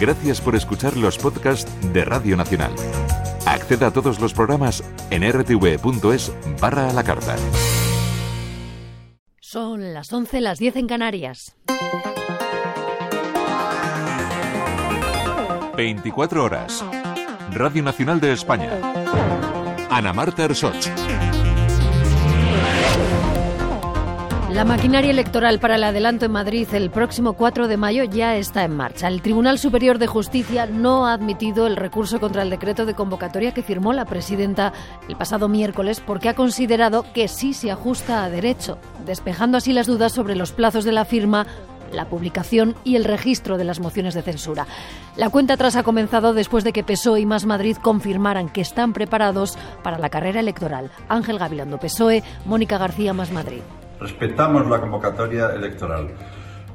Gracias por escuchar los podcasts de Radio Nacional. Acceda a todos los programas en rtv.es barra a la carta. Son las 11, las 10 en Canarias. 24 horas. Radio Nacional de España. Ana Marta Ersoch. La maquinaria electoral para el adelanto en Madrid el próximo 4 de mayo ya está en marcha. El Tribunal Superior de Justicia no ha admitido el recurso contra el decreto de convocatoria que firmó la presidenta el pasado miércoles porque ha considerado que sí se ajusta a derecho, despejando así las dudas sobre los plazos de la firma la publicación y el registro de las mociones de censura. La cuenta atrás ha comenzado después de que PSOE y Más Madrid confirmaran que están preparados para la carrera electoral. Ángel Gavilando, PSOE, Mónica García, Más Madrid respetamos la convocatoria electoral,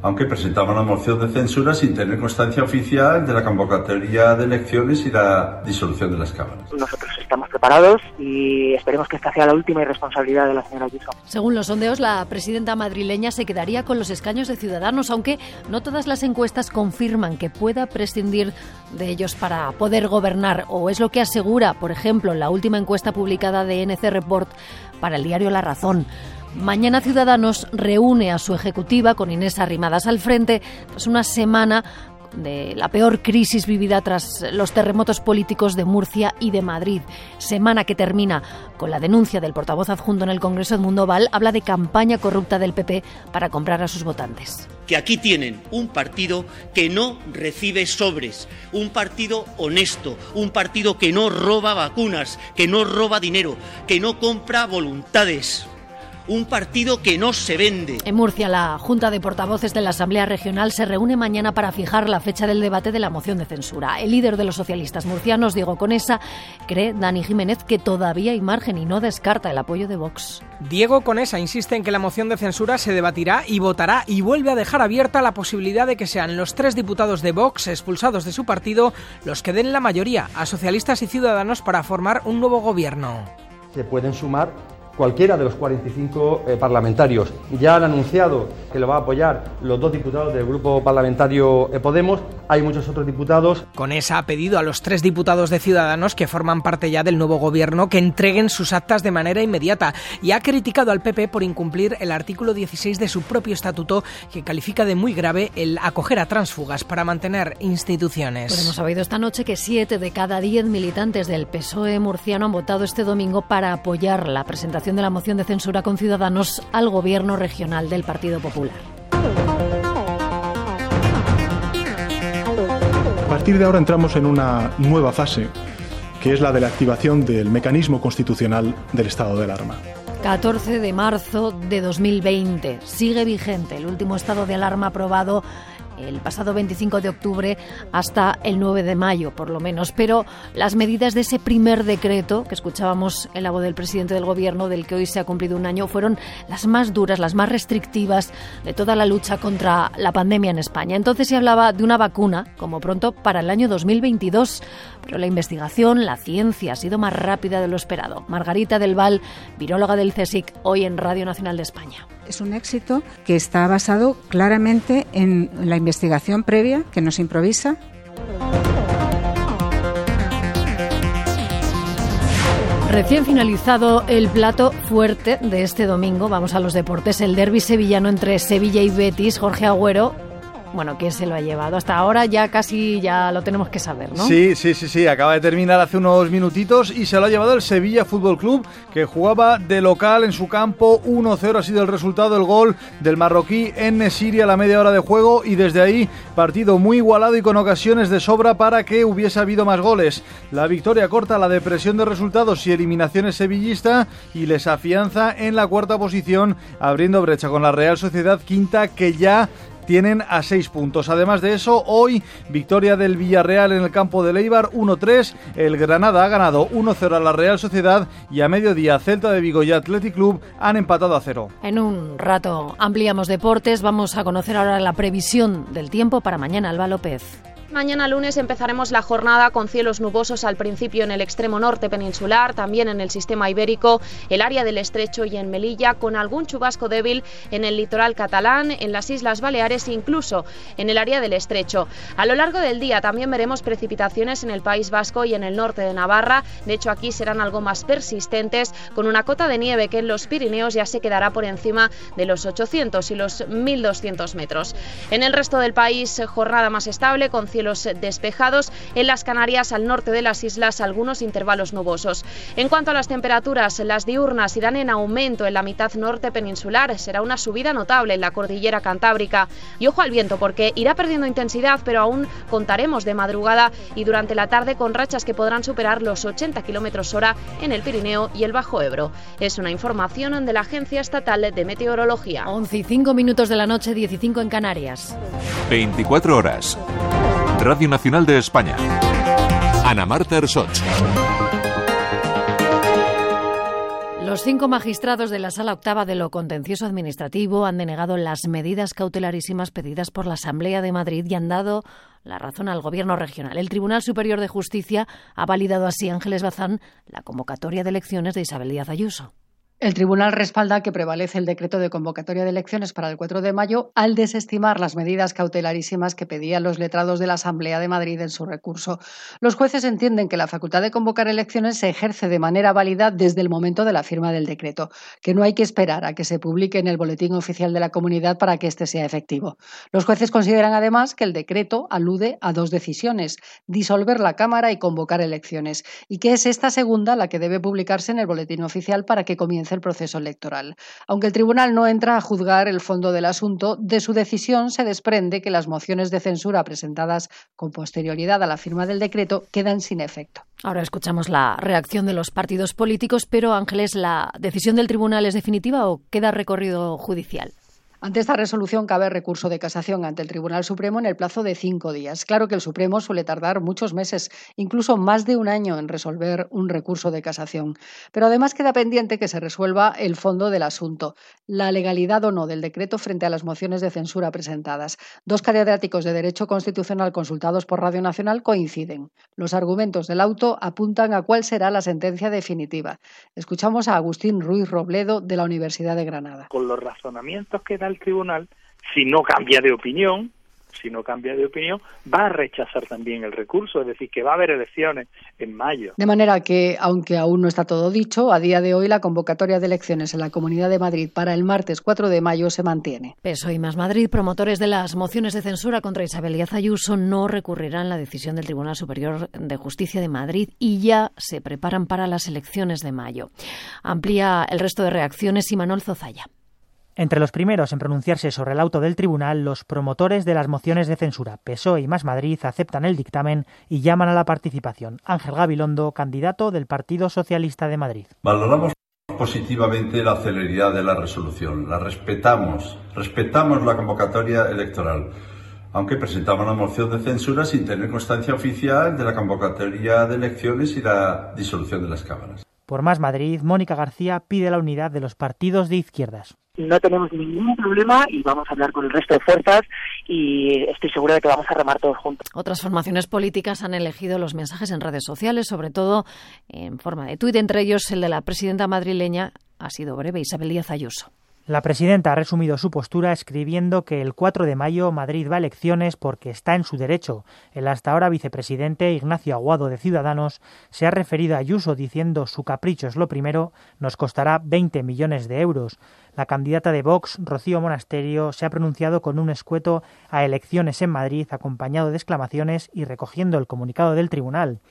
aunque presentamos la moción de censura sin tener constancia oficial de la convocatoria de elecciones y la disolución de las cámaras. Nosotros estamos preparados y esperemos que esta sea la última irresponsabilidad de la señora Ayuso. Según los sondeos, la presidenta madrileña se quedaría con los escaños de Ciudadanos, aunque no todas las encuestas confirman que pueda prescindir de ellos para poder gobernar, o es lo que asegura, por ejemplo, la última encuesta publicada de NC Report para el diario La Razón. Mañana Ciudadanos reúne a su ejecutiva con Inés Arrimadas al frente tras una semana de la peor crisis vivida tras los terremotos políticos de Murcia y de Madrid. Semana que termina con la denuncia del portavoz adjunto en el Congreso, Mundo Val, habla de campaña corrupta del PP para comprar a sus votantes. Que aquí tienen un partido que no recibe sobres, un partido honesto, un partido que no roba vacunas, que no roba dinero, que no compra voluntades un partido que no se vende. En Murcia, la Junta de Portavoces de la Asamblea Regional se reúne mañana para fijar la fecha del debate de la moción de censura. El líder de los socialistas murcianos, Diego Conesa, cree, Dani Jiménez, que todavía hay margen y no descarta el apoyo de Vox. Diego Conesa insiste en que la moción de censura se debatirá y votará y vuelve a dejar abierta la posibilidad de que sean los tres diputados de Vox expulsados de su partido los que den la mayoría a socialistas y ciudadanos para formar un nuevo gobierno. Se pueden sumar cualquiera de los 45 eh, parlamentarios. Ya han anunciado que lo va a apoyar los dos diputados del grupo parlamentario eh, Podemos. Hay muchos otros diputados. Con esa ha pedido a los tres diputados de Ciudadanos que forman parte ya del nuevo gobierno que entreguen sus actas de manera inmediata y ha criticado al PP por incumplir el artículo 16 de su propio estatuto que califica de muy grave el acoger a transfugas para mantener instituciones. Pues hemos sabido esta noche que siete de cada diez militantes del PSOE murciano han votado este domingo para apoyar la presentación de la moción de censura con Ciudadanos al gobierno regional del Partido Popular. A partir de ahora entramos en una nueva fase, que es la de la activación del mecanismo constitucional del estado de alarma. 14 de marzo de 2020. Sigue vigente el último estado de alarma aprobado el pasado 25 de octubre hasta el 9 de mayo, por lo menos. Pero las medidas de ese primer decreto, que escuchábamos en la voz del presidente del Gobierno, del que hoy se ha cumplido un año, fueron las más duras, las más restrictivas de toda la lucha contra la pandemia en España. Entonces se hablaba de una vacuna, como pronto, para el año 2022. Pero la investigación, la ciencia, ha sido más rápida de lo esperado. Margarita del Val, viróloga del CSIC, hoy en Radio Nacional de España. Es un éxito que está basado claramente en la investigación previa que nos improvisa. Recién finalizado el plato fuerte de este domingo, vamos a los deportes, el derby sevillano entre Sevilla y Betis, Jorge Agüero bueno, ¿quién se lo ha llevado? Hasta ahora ya casi ya lo tenemos que saber, ¿no? Sí, sí, sí, sí, acaba de terminar hace unos minutitos y se lo ha llevado el Sevilla Fútbol Club, que jugaba de local en su campo, 1-0 ha sido el resultado, el gol del marroquí en Siria a la media hora de juego y desde ahí partido muy igualado y con ocasiones de sobra para que hubiese habido más goles. La victoria corta la depresión de resultados y eliminaciones sevillista y les afianza en la cuarta posición, abriendo brecha con la Real Sociedad quinta que ya tienen a seis puntos. Además de eso, hoy victoria del Villarreal en el campo de Leibar 1-3. El Granada ha ganado 1-0 a la Real Sociedad y a mediodía Celta de Vigo y Athletic Club han empatado a cero. En un rato ampliamos deportes. Vamos a conocer ahora la previsión del tiempo para mañana. Alba López. Mañana lunes empezaremos la jornada con cielos nubosos al principio en el extremo norte peninsular, también en el sistema ibérico, el área del estrecho y en Melilla, con algún chubasco débil en el litoral catalán, en las Islas Baleares e incluso en el área del estrecho. A lo largo del día también veremos precipitaciones en el País Vasco y en el norte de Navarra. De hecho, aquí serán algo más persistentes, con una cota de nieve que en los Pirineos ya se quedará por encima de los 800 y los 1200 metros. En el resto del país, jornada más estable con cielos despejados. En las Canarias, al norte de las islas, algunos intervalos nubosos. En cuanto a las temperaturas, las diurnas irán en aumento en la mitad norte peninsular. Será una subida notable en la cordillera cantábrica. Y ojo al viento, porque irá perdiendo intensidad, pero aún contaremos de madrugada y durante la tarde con rachas que podrán superar los 80 kilómetros hora en el Pirineo y el Bajo Ebro. Es una información de la Agencia Estatal de Meteorología. 11 y 5 minutos de la noche, 15 en Canarias. 24 horas. Radio Nacional de España. Ana Marta Ersoch. Los cinco magistrados de la Sala Octava de lo Contencioso Administrativo han denegado las medidas cautelarísimas pedidas por la Asamblea de Madrid y han dado la razón al Gobierno regional. El Tribunal Superior de Justicia ha validado así Ángeles Bazán la convocatoria de elecciones de Isabel Díaz Ayuso. El tribunal respalda que prevalece el decreto de convocatoria de elecciones para el 4 de mayo al desestimar las medidas cautelarísimas que pedían los letrados de la Asamblea de Madrid en su recurso. Los jueces entienden que la facultad de convocar elecciones se ejerce de manera válida desde el momento de la firma del decreto, que no hay que esperar a que se publique en el Boletín Oficial de la Comunidad para que éste sea efectivo. Los jueces consideran además que el decreto alude a dos decisiones, disolver la Cámara y convocar elecciones, y que es esta segunda la que debe publicarse en el Boletín Oficial para que comience el proceso electoral. Aunque el tribunal no entra a juzgar el fondo del asunto, de su decisión se desprende que las mociones de censura presentadas con posterioridad a la firma del decreto quedan sin efecto. Ahora escuchamos la reacción de los partidos políticos, pero Ángeles, ¿la decisión del tribunal es definitiva o queda recorrido judicial? Ante esta resolución cabe recurso de casación ante el Tribunal Supremo en el plazo de cinco días. Claro que el Supremo suele tardar muchos meses, incluso más de un año, en resolver un recurso de casación. Pero además queda pendiente que se resuelva el fondo del asunto, la legalidad o no del decreto frente a las mociones de censura presentadas. Dos catedráticos de Derecho Constitucional consultados por Radio Nacional coinciden. Los argumentos del auto apuntan a cuál será la sentencia definitiva. Escuchamos a Agustín Ruiz Robledo de la Universidad de Granada. Con los razonamientos que da el tribunal, si no cambia de opinión, si no cambia de opinión, va a rechazar también el recurso, es decir, que va a haber elecciones en mayo. De manera que, aunque aún no está todo dicho, a día de hoy la convocatoria de elecciones en la Comunidad de Madrid para el martes 4 de mayo se mantiene. Peso y Más Madrid, promotores de las mociones de censura contra Isabel Díaz Ayuso, no recurrirán la decisión del Tribunal Superior de Justicia de Madrid y ya se preparan para las elecciones de mayo. Amplía el resto de reacciones y Manuel Zozaya. Entre los primeros en pronunciarse sobre el auto del tribunal, los promotores de las mociones de censura PSOE y Más Madrid aceptan el dictamen y llaman a la participación. Ángel Gabilondo, candidato del Partido Socialista de Madrid. Valoramos positivamente la celeridad de la resolución. La respetamos. Respetamos la convocatoria electoral. Aunque presentamos la moción de censura sin tener constancia oficial de la convocatoria de elecciones y la disolución de las cámaras. Por Más Madrid, Mónica García pide la unidad de los partidos de izquierdas no tenemos ningún problema y vamos a hablar con el resto de fuerzas y estoy segura de que vamos a remar todos juntos. Otras formaciones políticas han elegido los mensajes en redes sociales, sobre todo en forma de tuit, entre ellos el de la presidenta madrileña, ha sido breve, Isabel Díaz Ayuso. La presidenta ha resumido su postura escribiendo que el 4 de mayo Madrid va a elecciones porque está en su derecho. El hasta ahora vicepresidente Ignacio Aguado de Ciudadanos se ha referido a Ayuso diciendo su capricho es lo primero, nos costará 20 millones de euros. La candidata de Vox, Rocío Monasterio, se ha pronunciado con un escueto a elecciones en Madrid acompañado de exclamaciones y recogiendo el comunicado del tribunal.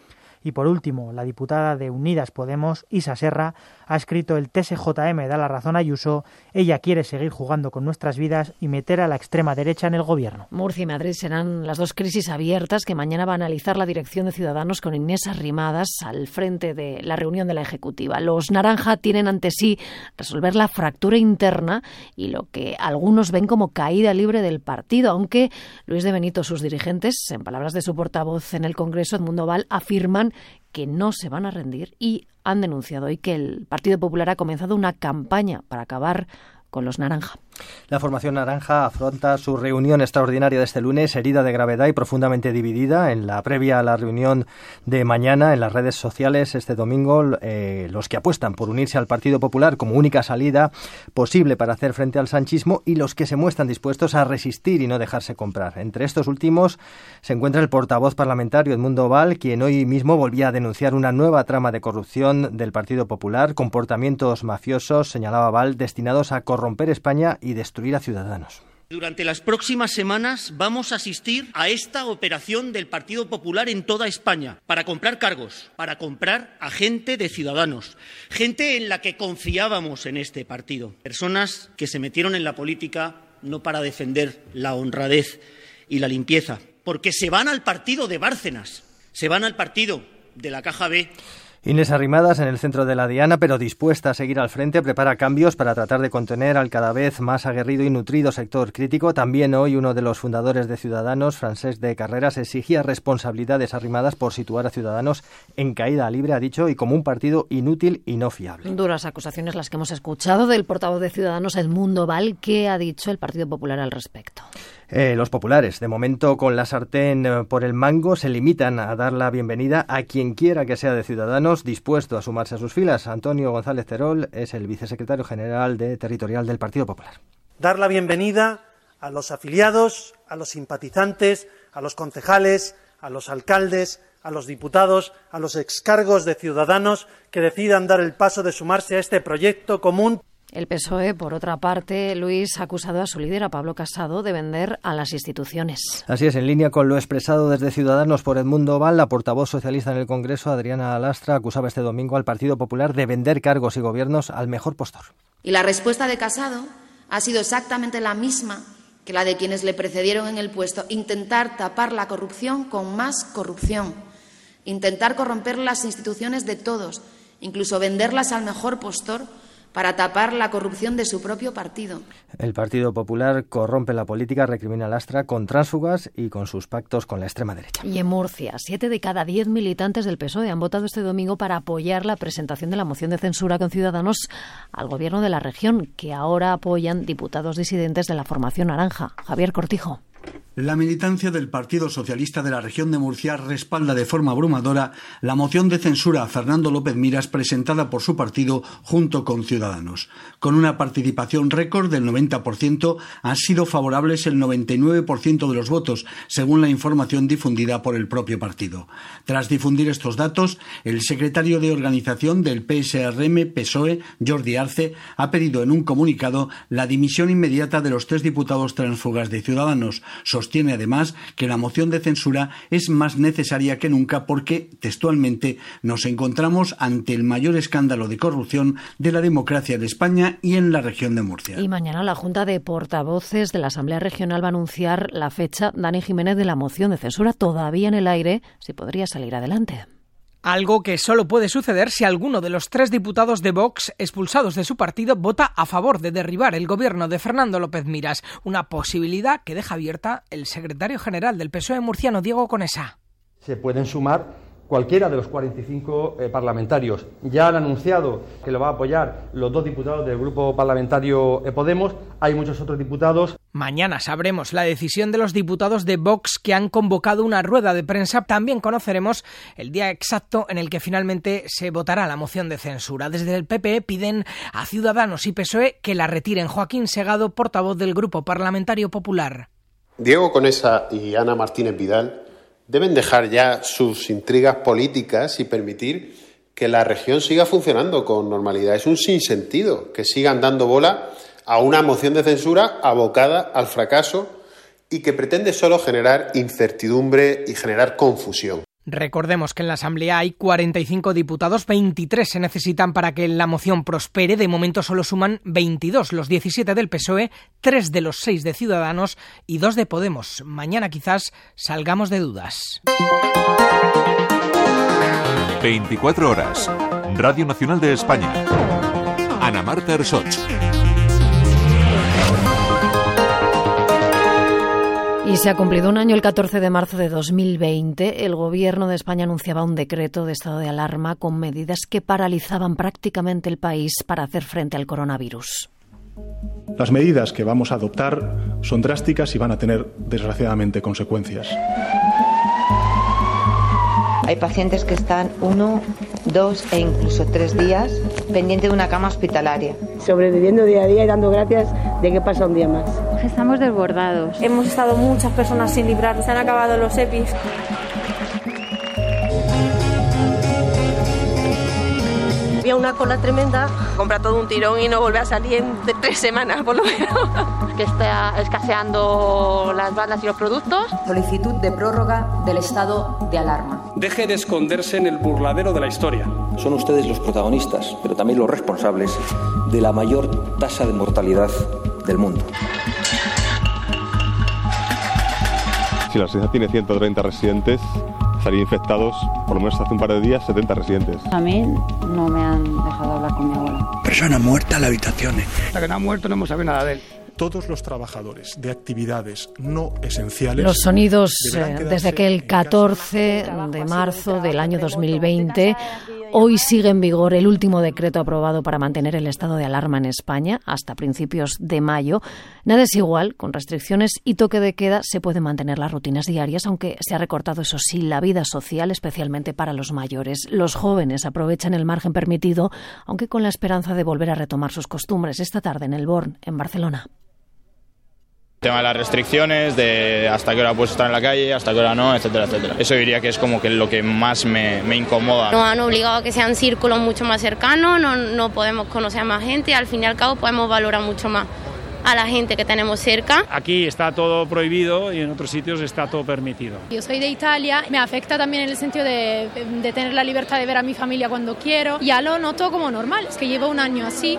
Y por último, la diputada de Unidas Podemos, Isa Serra, ha escrito el TSJM da la razón a Ayuso, ella quiere seguir jugando con nuestras vidas y meter a la extrema derecha en el gobierno. Murcia y Madrid serán las dos crisis abiertas que mañana va a analizar la dirección de Ciudadanos con Inés Arrimadas al frente de la reunión de la Ejecutiva. Los naranja tienen ante sí resolver la fractura interna y lo que algunos ven como caída libre del partido, aunque Luis de Benito, sus dirigentes, en palabras de su portavoz en el Congreso, Edmundo Val, afirman que no se van a rendir y han denunciado hoy que el Partido Popular ha comenzado una campaña para acabar con los naranja. La formación naranja afronta su reunión extraordinaria de este lunes, herida de gravedad y profundamente dividida. En la previa a la reunión de mañana, en las redes sociales este domingo, eh, los que apuestan por unirse al Partido Popular como única salida posible para hacer frente al sanchismo y los que se muestran dispuestos a resistir y no dejarse comprar. Entre estos últimos se encuentra el portavoz parlamentario Edmundo Val, quien hoy mismo volvía a denunciar una nueva trama de corrupción del Partido Popular, comportamientos mafiosos, señalaba Val, destinados a corromper España y destruir a ciudadanos. Durante las próximas semanas vamos a asistir a esta operación del Partido Popular en toda España para comprar cargos, para comprar a gente de ciudadanos, gente en la que confiábamos en este partido, personas que se metieron en la política no para defender la honradez y la limpieza, porque se van al partido de Bárcenas, se van al partido de la Caja B Inés Arrimadas en el centro de la Diana, pero dispuesta a seguir al frente, prepara cambios para tratar de contener al cada vez más aguerrido y nutrido sector crítico. También hoy uno de los fundadores de Ciudadanos, Francés de Carreras, exigía responsabilidades arrimadas por situar a Ciudadanos en caída libre, ha dicho, y como un partido inútil y no fiable. Duras acusaciones las que hemos escuchado del portavoz de Ciudadanos, Edmundo Val, ¿qué ha dicho el Partido Popular al respecto? Eh, los populares, de momento con la sartén eh, por el mango, se limitan a dar la bienvenida a quien quiera que sea de Ciudadanos dispuesto a sumarse a sus filas. Antonio González Terol es el vicesecretario general de territorial del Partido Popular. Dar la bienvenida a los afiliados, a los simpatizantes, a los concejales, a los alcaldes, a los diputados, a los excargos de ciudadanos que decidan dar el paso de sumarse a este proyecto común. El PSOE, por otra parte, Luis, ha acusado a su líder, a Pablo Casado, de vender a las instituciones. Así es, en línea con lo expresado desde Ciudadanos por Edmundo Val, la portavoz socialista en el Congreso, Adriana Alastra, acusaba este domingo al Partido Popular de vender cargos y gobiernos al mejor postor. Y la respuesta de Casado ha sido exactamente la misma que la de quienes le precedieron en el puesto, intentar tapar la corrupción con más corrupción, intentar corromper las instituciones de todos, incluso venderlas al mejor postor para tapar la corrupción de su propio partido. El Partido Popular corrompe la política, recrimina Lastra con tránsfugas y con sus pactos con la extrema derecha. Y en Murcia, siete de cada diez militantes del PSOE han votado este domingo para apoyar la presentación de la moción de censura con Ciudadanos al gobierno de la región, que ahora apoyan diputados disidentes de la formación naranja. Javier Cortijo. La militancia del Partido Socialista de la región de Murcia respalda de forma abrumadora la moción de censura a Fernando López Miras presentada por su partido junto con Ciudadanos. Con una participación récord del 90%, han sido favorables el 99% de los votos, según la información difundida por el propio partido. Tras difundir estos datos, el secretario de organización del PSRM PSOE, Jordi Arce, ha pedido en un comunicado la dimisión inmediata de los tres diputados transfugas de Ciudadanos Sostiene además que la moción de censura es más necesaria que nunca porque, textualmente, nos encontramos ante el mayor escándalo de corrupción de la democracia de España y en la región de Murcia. Y mañana la Junta de Portavoces de la Asamblea Regional va a anunciar la fecha, Dani Jiménez, de la moción de censura todavía en el aire, si podría salir adelante algo que solo puede suceder si alguno de los tres diputados de Vox expulsados de su partido vota a favor de derribar el gobierno de Fernando López Miras, una posibilidad que deja abierta el secretario general del PSOE murciano, Diego Conesa. Se pueden sumar cualquiera de los 45 eh, parlamentarios. Ya han anunciado que lo va a apoyar los dos diputados del grupo parlamentario eh, Podemos. Hay muchos otros diputados. Mañana sabremos la decisión de los diputados de Vox que han convocado una rueda de prensa. También conoceremos el día exacto en el que finalmente se votará la moción de censura. Desde el PP piden a Ciudadanos y PSOE que la retiren. Joaquín Segado, portavoz del Grupo Parlamentario Popular. Diego Conesa y Ana Martínez Vidal deben dejar ya sus intrigas políticas y permitir que la región siga funcionando con normalidad. Es un sinsentido que sigan dando bola a una moción de censura abocada al fracaso y que pretende solo generar incertidumbre y generar confusión. Recordemos que en la Asamblea hay 45 diputados, 23 se necesitan para que la moción prospere. De momento solo suman 22, los 17 del PSOE, 3 de los 6 de Ciudadanos y 2 de Podemos. Mañana quizás salgamos de dudas. 24 horas. Radio Nacional de España. Ana Marta Ersoch. Y se ha cumplido un año el 14 de marzo de 2020. El Gobierno de España anunciaba un decreto de estado de alarma con medidas que paralizaban prácticamente el país para hacer frente al coronavirus. Las medidas que vamos a adoptar son drásticas y van a tener, desgraciadamente, consecuencias. Hay pacientes que están uno, dos e incluso tres días pendiente de una cama hospitalaria. Sobreviviendo día a día y dando gracias de que pasa un día más. Estamos desbordados. Hemos estado muchas personas sin librar, se han acabado los EPIs. Había una cola tremenda, compra todo un tirón y no vuelve a salir en tres semanas por lo menos. Que está escaseando las bandas y los productos. Solicitud de prórroga del estado de alarma. Deje de esconderse en el burladero de la historia. Son ustedes los protagonistas, pero también los responsables de la mayor tasa de mortalidad del mundo. Si la residencia tiene 130 residentes, estarían infectados, por lo menos hace un par de días, 70 residentes. A mí no me han dejado hablar con mi abuela. Persona muerta en la habitación. Hasta que no ha muerto no hemos sabido nada de él todos los trabajadores de actividades no esenciales. Los sonidos eh, desde aquel 14 de marzo del año 2020. Hoy sigue en vigor el último decreto aprobado para mantener el estado de alarma en España hasta principios de mayo. Nada es igual, con restricciones y toque de queda se pueden mantener las rutinas diarias, aunque se ha recortado, eso sí, la vida social, especialmente para los mayores. Los jóvenes aprovechan el margen permitido, aunque con la esperanza de volver a retomar sus costumbres esta tarde en el Born, en Barcelona tema de las restricciones, de hasta qué hora puedes estar en la calle, hasta qué hora no, etcétera, etcétera. Eso diría que es como que lo que más me, me incomoda. Nos han obligado a que sean círculos mucho más cercanos, no, no podemos conocer a más gente y al fin y al cabo podemos valorar mucho más a la gente que tenemos cerca. Aquí está todo prohibido y en otros sitios está todo permitido. Yo soy de Italia, me afecta también en el sentido de, de tener la libertad de ver a mi familia cuando quiero. Ya lo noto como normal, es que llevo un año así.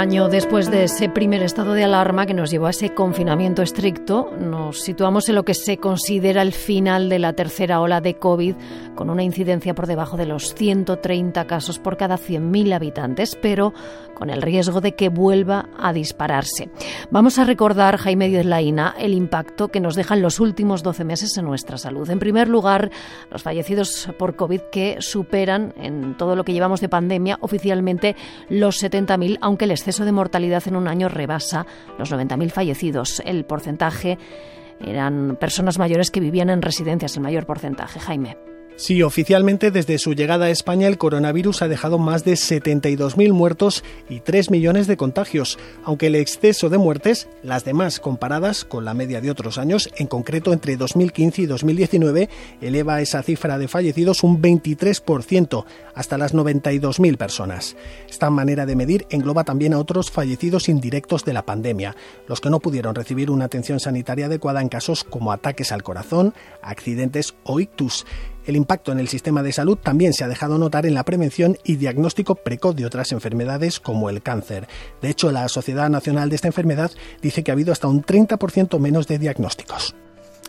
Año después de ese primer estado de alarma que nos llevó a ese confinamiento estricto, nos situamos en lo que se considera el final de la tercera ola de COVID, con una incidencia por debajo de los 130 casos por cada 100.000 habitantes, pero con el riesgo de que vuelva a dispararse. Vamos a recordar, Jaime Díaz Laína, el impacto que nos dejan los últimos 12 meses en nuestra salud. En primer lugar, los fallecidos por COVID que superan en todo lo que llevamos de pandemia oficialmente los 70.000, aunque que el exceso de mortalidad en un año rebasa los 90.000 fallecidos. El porcentaje eran personas mayores que vivían en residencias, el mayor porcentaje. Jaime. Sí, oficialmente desde su llegada a España el coronavirus ha dejado más de 72.000 muertos y 3 millones de contagios, aunque el exceso de muertes, las demás comparadas con la media de otros años, en concreto entre 2015 y 2019, eleva esa cifra de fallecidos un 23%, hasta las 92.000 personas. Esta manera de medir engloba también a otros fallecidos indirectos de la pandemia, los que no pudieron recibir una atención sanitaria adecuada en casos como ataques al corazón, accidentes o ictus. El impacto en el sistema de salud también se ha dejado notar en la prevención y diagnóstico precoz de otras enfermedades como el cáncer. De hecho, la Sociedad Nacional de esta enfermedad dice que ha habido hasta un 30% menos de diagnósticos.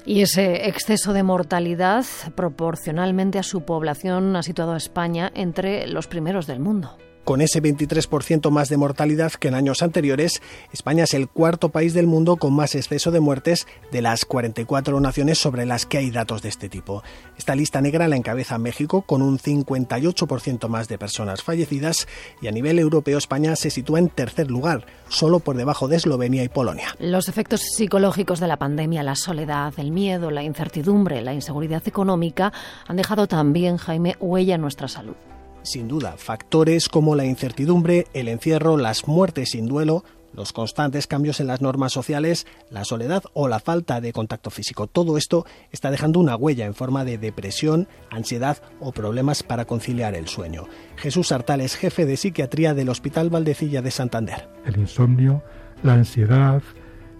Y ese exceso de mortalidad, proporcionalmente a su población, ha situado a España entre los primeros del mundo. Con ese 23% más de mortalidad que en años anteriores, España es el cuarto país del mundo con más exceso de muertes de las 44 naciones sobre las que hay datos de este tipo. Esta lista negra la encabeza México con un 58% más de personas fallecidas y a nivel europeo España se sitúa en tercer lugar, solo por debajo de Eslovenia y Polonia. Los efectos psicológicos de la pandemia, la soledad, el miedo, la incertidumbre, la inseguridad económica han dejado también, Jaime, huella en nuestra salud. Sin duda, factores como la incertidumbre, el encierro, las muertes sin duelo, los constantes cambios en las normas sociales, la soledad o la falta de contacto físico. Todo esto está dejando una huella en forma de depresión, ansiedad o problemas para conciliar el sueño. Jesús Artal es jefe de psiquiatría del Hospital Valdecilla de Santander. El insomnio, la ansiedad,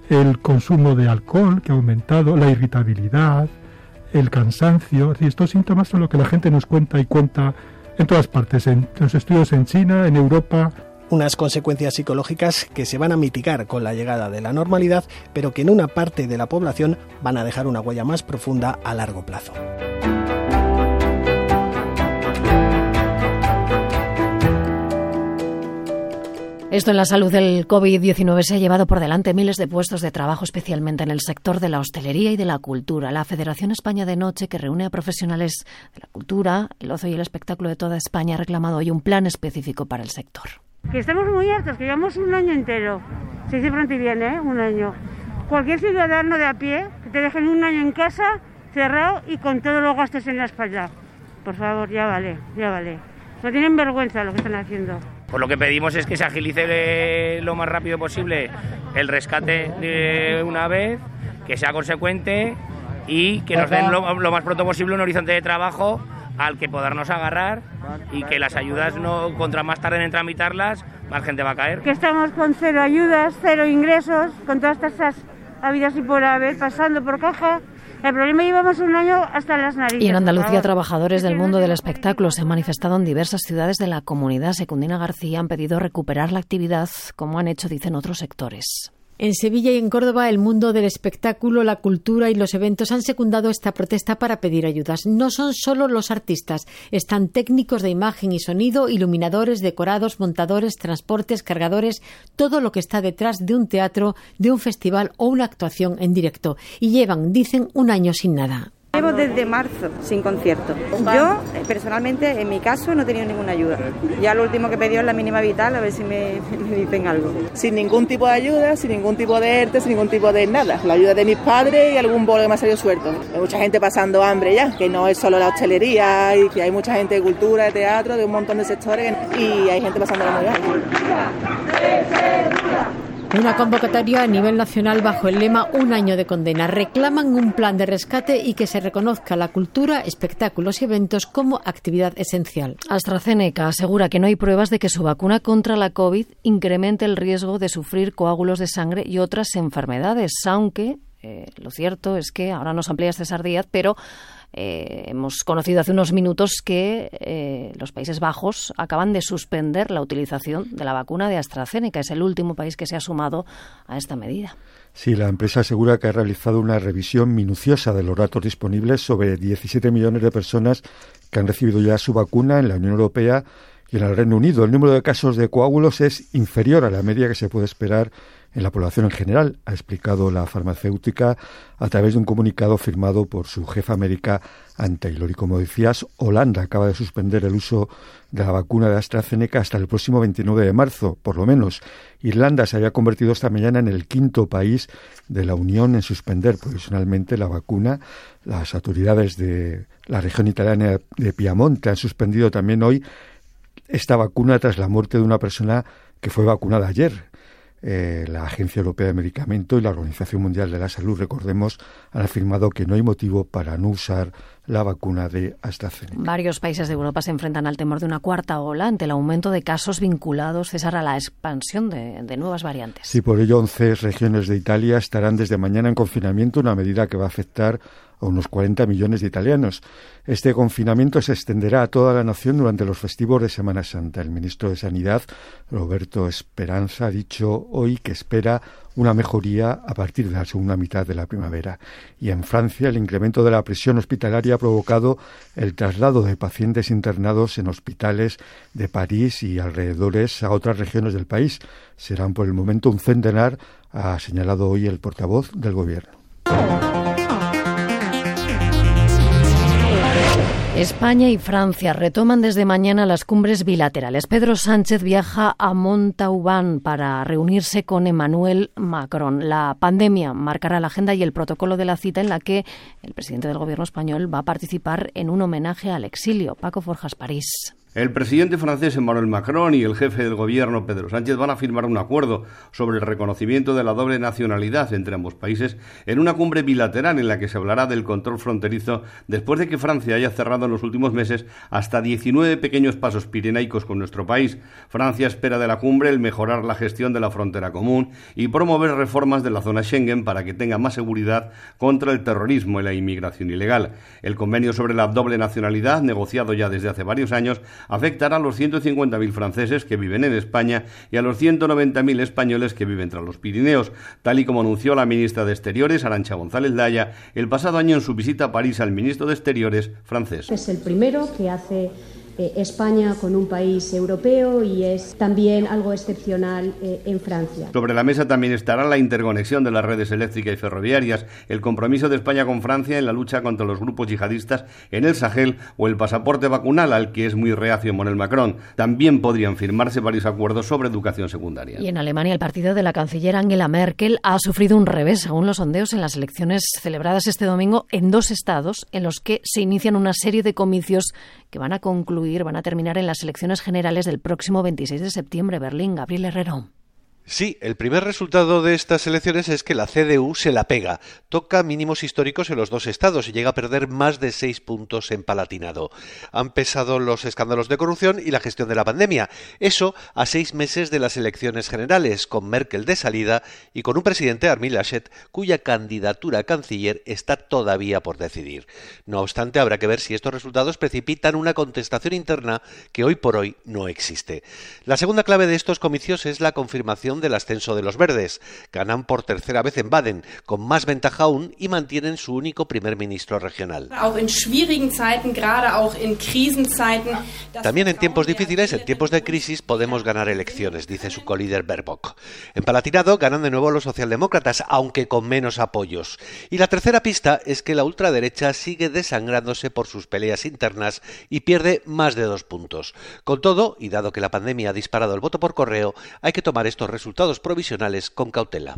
el consumo de alcohol que ha aumentado, la irritabilidad, el cansancio, estos síntomas son lo que la gente nos cuenta y cuenta en todas partes, en los estudios en China, en Europa. Unas consecuencias psicológicas que se van a mitigar con la llegada de la normalidad, pero que en una parte de la población van a dejar una huella más profunda a largo plazo. Esto en la salud del COVID-19 se ha llevado por delante miles de puestos de trabajo, especialmente en el sector de la hostelería y de la cultura. La Federación España de Noche, que reúne a profesionales de la cultura, el ocio y el espectáculo de toda España, ha reclamado hoy un plan específico para el sector. Que estamos muy hartos, que llevamos un año entero. Se dice pronto y bien, ¿eh? Un año. Cualquier ciudadano de a pie, que te dejen un año en casa, cerrado y con todos los gastos en la espalda. Por favor, ya vale, ya vale. No tienen vergüenza lo que están haciendo. Pues lo que pedimos es que se agilice lo más rápido posible el rescate de una vez, que sea consecuente y que nos den lo, más pronto posible un horizonte de trabajo al que podernos agarrar y que las ayudas no contra más tarde en tramitarlas, más gente va a caer. Que estamos con cero ayudas, cero ingresos, con todas estas habidas y por haber pasando por caja el problema llevamos un año hasta las narices. Y en Andalucía, trabajadores del mundo del espectáculo se han manifestado en diversas ciudades de la comunidad. Secundina García han pedido recuperar la actividad, como han hecho, dicen otros sectores. En Sevilla y en Córdoba, el mundo del espectáculo, la cultura y los eventos han secundado esta protesta para pedir ayudas. No son solo los artistas, están técnicos de imagen y sonido, iluminadores, decorados, montadores, transportes, cargadores, todo lo que está detrás de un teatro, de un festival o una actuación en directo. Y llevan, dicen, un año sin nada. Llevo desde marzo sin concierto. Yo, eh, personalmente, en mi caso, no he tenido ninguna ayuda. Ya lo último que pedí es la mínima vital, a ver si me, dicen algo. Sin ningún tipo de ayuda, sin ningún tipo de ERTE, sin ningún tipo de nada. La ayuda de mis padres y algún bolo que me ha salido suelto. Hay mucha gente pasando hambre ya, que no es solo la hostelería, y que hay mucha gente de cultura, de teatro, de un montón de sectores, y hay gente pasando muy mal. Una convocatoria a nivel nacional bajo el lema Un año de condena. Reclaman un plan de rescate y que se reconozca la cultura, espectáculos y eventos como actividad esencial. AstraZeneca asegura que no hay pruebas de que su vacuna contra la COVID incremente el riesgo de sufrir coágulos de sangre y otras enfermedades, aunque eh, lo cierto es que ahora nos amplía César Díaz, pero eh, hemos conocido hace unos minutos que eh, los Países Bajos acaban de suspender la utilización de la vacuna de AstraZeneca. Es el último país que se ha sumado a esta medida. Sí, la empresa asegura que ha realizado una revisión minuciosa de los datos disponibles sobre 17 millones de personas que han recibido ya su vacuna en la Unión Europea y en el Reino Unido. El número de casos de coágulos es inferior a la media que se puede esperar en la población en general, ha explicado la farmacéutica a través de un comunicado firmado por su jefa América, Ann Taylor. Y como decías, Holanda acaba de suspender el uso de la vacuna de AstraZeneca hasta el próximo 29 de marzo, por lo menos. Irlanda se había convertido esta mañana en el quinto país de la Unión en suspender provisionalmente la vacuna. Las autoridades de la región italiana de Piamonte han suspendido también hoy esta vacuna tras la muerte de una persona que fue vacunada ayer. Eh, la Agencia Europea de Medicamento y la Organización Mundial de la Salud, recordemos, han afirmado que no hay motivo para no usar la vacuna de AstraZeneca. Varios países de Europa se enfrentan al temor de una cuarta ola ante el aumento de casos vinculados, César, a la expansión de, de nuevas variantes. Sí, por ello 11 regiones de Italia estarán desde mañana en confinamiento, una medida que va a afectar a unos 40 millones de italianos. Este confinamiento se extenderá a toda la nación durante los festivos de Semana Santa. El ministro de Sanidad, Roberto Esperanza, ha dicho hoy que espera una mejoría a partir de la segunda mitad de la primavera. Y en Francia, el incremento de la presión hospitalaria ha provocado el traslado de pacientes internados en hospitales de París y alrededores a otras regiones del país. Serán por el momento un centenar, ha señalado hoy el portavoz del Gobierno. España y Francia retoman desde mañana las cumbres bilaterales. Pedro Sánchez viaja a Montauban para reunirse con Emmanuel Macron. La pandemia marcará la agenda y el protocolo de la cita en la que el presidente del gobierno español va a participar en un homenaje al exilio. Paco Forjas, París. El presidente francés Emmanuel Macron y el jefe del gobierno Pedro Sánchez van a firmar un acuerdo sobre el reconocimiento de la doble nacionalidad entre ambos países en una cumbre bilateral en la que se hablará del control fronterizo después de que Francia haya cerrado en los últimos meses hasta 19 pequeños pasos pirenaicos con nuestro país. Francia espera de la cumbre el mejorar la gestión de la frontera común y promover reformas de la zona Schengen para que tenga más seguridad contra el terrorismo y la inmigración ilegal. El convenio sobre la doble nacionalidad, negociado ya desde hace varios años, afectará a los 150.000 franceses que viven en España y a los 190.000 españoles que viven tras los Pirineos, tal y como anunció la ministra de Exteriores, Arancha González Daya, el pasado año en su visita a París al ministro de Exteriores francés. Es el primero que hace eh, España con un país europeo y es también algo excepcional eh, en Francia. Sobre la mesa también estará la interconexión de las redes eléctricas y ferroviarias, el compromiso de España con Francia en la lucha contra los grupos yihadistas en el Sahel o el pasaporte vacunal al que es muy reacio Manuel Macron. También podrían firmarse varios acuerdos sobre educación secundaria. Y en Alemania el partido de la canciller Angela Merkel ha sufrido un revés según los sondeos en las elecciones celebradas este domingo en dos estados en los que se inician una serie de comicios que van a concluir, van a terminar en las elecciones generales del próximo 26 de septiembre. Berlín, Gabriel Herrero. Sí, el primer resultado de estas elecciones es que la CDU se la pega. Toca mínimos históricos en los dos estados y llega a perder más de seis puntos en Palatinado. Han pesado los escándalos de corrupción y la gestión de la pandemia. Eso a seis meses de las elecciones generales, con Merkel de salida y con un presidente, Armin Laschet, cuya candidatura a canciller está todavía por decidir. No obstante, habrá que ver si estos resultados precipitan una contestación interna que hoy por hoy no existe. La segunda clave de estos comicios es la confirmación del ascenso de los verdes. Ganan por tercera vez en Baden, con más ventaja aún, y mantienen su único primer ministro regional. También en tiempos difíciles, en tiempos de crisis, podemos ganar elecciones, dice su colíder Baerbock. En Palatinado ganan de nuevo los socialdemócratas, aunque con menos apoyos. Y la tercera pista es que la ultraderecha sigue desangrándose por sus peleas internas y pierde más de dos puntos. Con todo, y dado que la pandemia ha disparado el voto por correo, hay que tomar estos resultados resultados provisionales con cautela.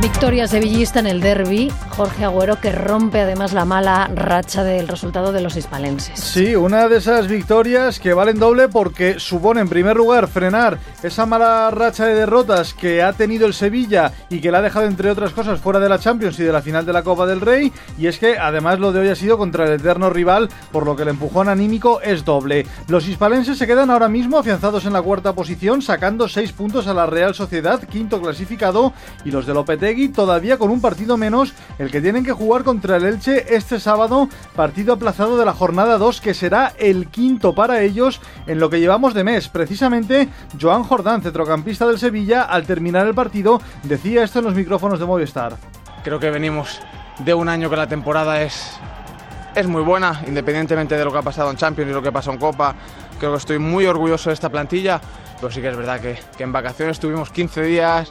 Victoria sevillista en el derby. Jorge Agüero que rompe además la mala racha del resultado de los hispalenses. Sí, una de esas victorias que valen doble porque supone en primer lugar frenar esa mala racha de derrotas que ha tenido el Sevilla y que la ha dejado entre otras cosas fuera de la Champions y de la final de la Copa del Rey. Y es que además lo de hoy ha sido contra el eterno rival, por lo que el empujón anímico es doble. Los hispalenses se quedan ahora mismo afianzados en la cuarta posición, sacando seis puntos a la Real Sociedad, quinto clasificado, y los de Lopetegui todavía con un partido menos, el que tienen que jugar contra el Elche este sábado, partido aplazado de la jornada 2 que será el quinto para ellos en lo que llevamos de mes. Precisamente Joan Jordán, centrocampista del Sevilla, al terminar el partido decía esto en los micrófonos de Movistar. Creo que venimos de un año que la temporada es, es muy buena, independientemente de lo que ha pasado en Champions y lo que pasó en Copa. Creo que estoy muy orgulloso de esta plantilla, pero sí que es verdad que, que en vacaciones tuvimos 15 días,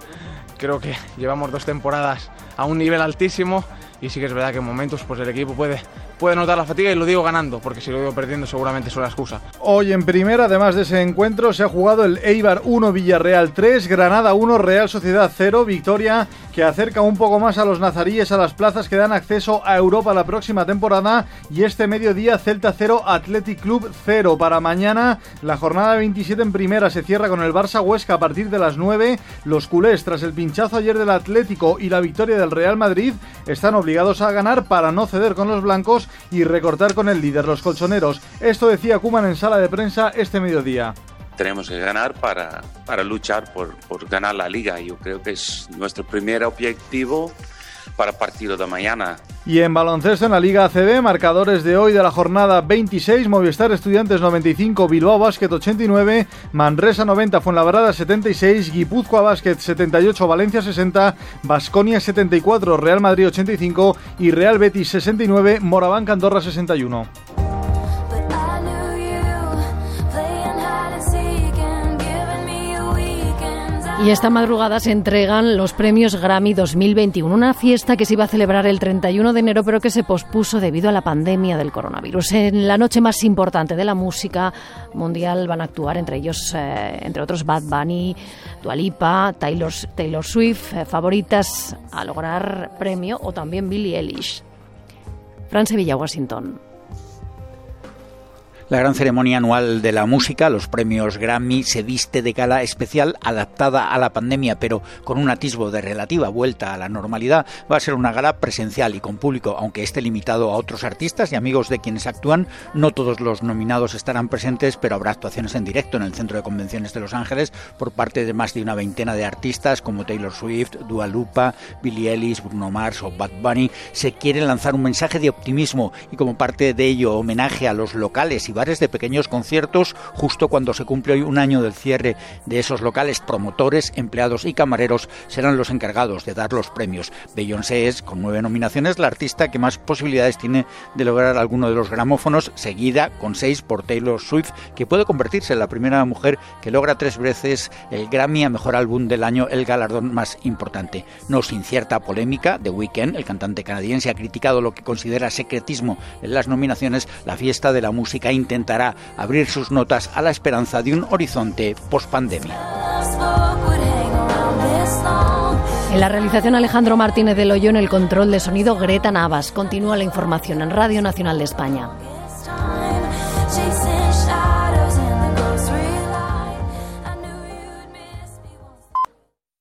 creo que llevamos dos temporadas a un nivel altísimo y sí que es verdad que en momentos pues el equipo puede puede notar la fatiga y lo digo ganando, porque si lo digo perdiendo seguramente es una excusa. Hoy en primera, además de ese encuentro, se ha jugado el Eibar 1, Villarreal 3, Granada 1, Real Sociedad 0, victoria que acerca un poco más a los nazaríes a las plazas que dan acceso a Europa la próxima temporada y este mediodía Celta 0, Athletic Club 0. Para mañana la jornada 27 en primera se cierra con el Barça Huesca a partir de las 9. Los culés, tras el pinchazo ayer del Atlético y la victoria del Real Madrid, están obligados a ganar para no ceder con los blancos y recortar con el líder, los colchoneros. Esto decía Kuman en sala de prensa este mediodía tenemos que ganar para, para luchar por, por, ganar la liga. Yo creo que es nuestro primer objetivo para partido de mañana. Y en baloncesto en la Liga ACB, marcadores de hoy de la jornada 26, Movistar Estudiantes 95, Bilbao Basket 89, Manresa 90, Fuenlabrada 76, Guipúzcoa Basket 78, Valencia 60, Basconia 74, Real Madrid 85 y Real Betis 69, Moraván Andorra 61. Y esta madrugada se entregan los premios Grammy 2021, una fiesta que se iba a celebrar el 31 de enero, pero que se pospuso debido a la pandemia del coronavirus. En la noche más importante de la música mundial van a actuar entre ellos, eh, entre otros, Bad Bunny, Dualipa, Taylor, Taylor Swift, eh, favoritas a lograr premio, o también Billie Eilish. Fran Sevilla, Washington. La gran ceremonia anual de la música, los premios Grammy, se viste de gala especial adaptada a la pandemia, pero con un atisbo de relativa vuelta a la normalidad. Va a ser una gala presencial y con público, aunque esté limitado a otros artistas y amigos de quienes actúan. No todos los nominados estarán presentes, pero habrá actuaciones en directo en el Centro de Convenciones de Los Ángeles por parte de más de una veintena de artistas como Taylor Swift, Dua Lipa, Billie Ellis, Bruno Mars o Bad Bunny. Se quiere lanzar un mensaje de optimismo y como parte de ello homenaje a los locales y titulares de pequeños conciertos justo cuando se cumple hoy un año del cierre de esos locales. Promotores, empleados y camareros serán los encargados de dar los premios. Beyoncé es, con nueve nominaciones, la artista que más posibilidades tiene de lograr alguno de los gramófonos, seguida con seis por Taylor Swift, que puede convertirse en la primera mujer que logra tres veces el Grammy a Mejor Álbum del Año, el galardón más importante. No sin cierta polémica, The Weeknd, el cantante canadiense, ha criticado lo que considera secretismo en las nominaciones. La fiesta de la música intentará abrir sus notas a la esperanza de un horizonte post-pandemia. En la realización Alejandro Martínez de Loyo, en el control de sonido Greta Navas. Continúa la información en Radio Nacional de España.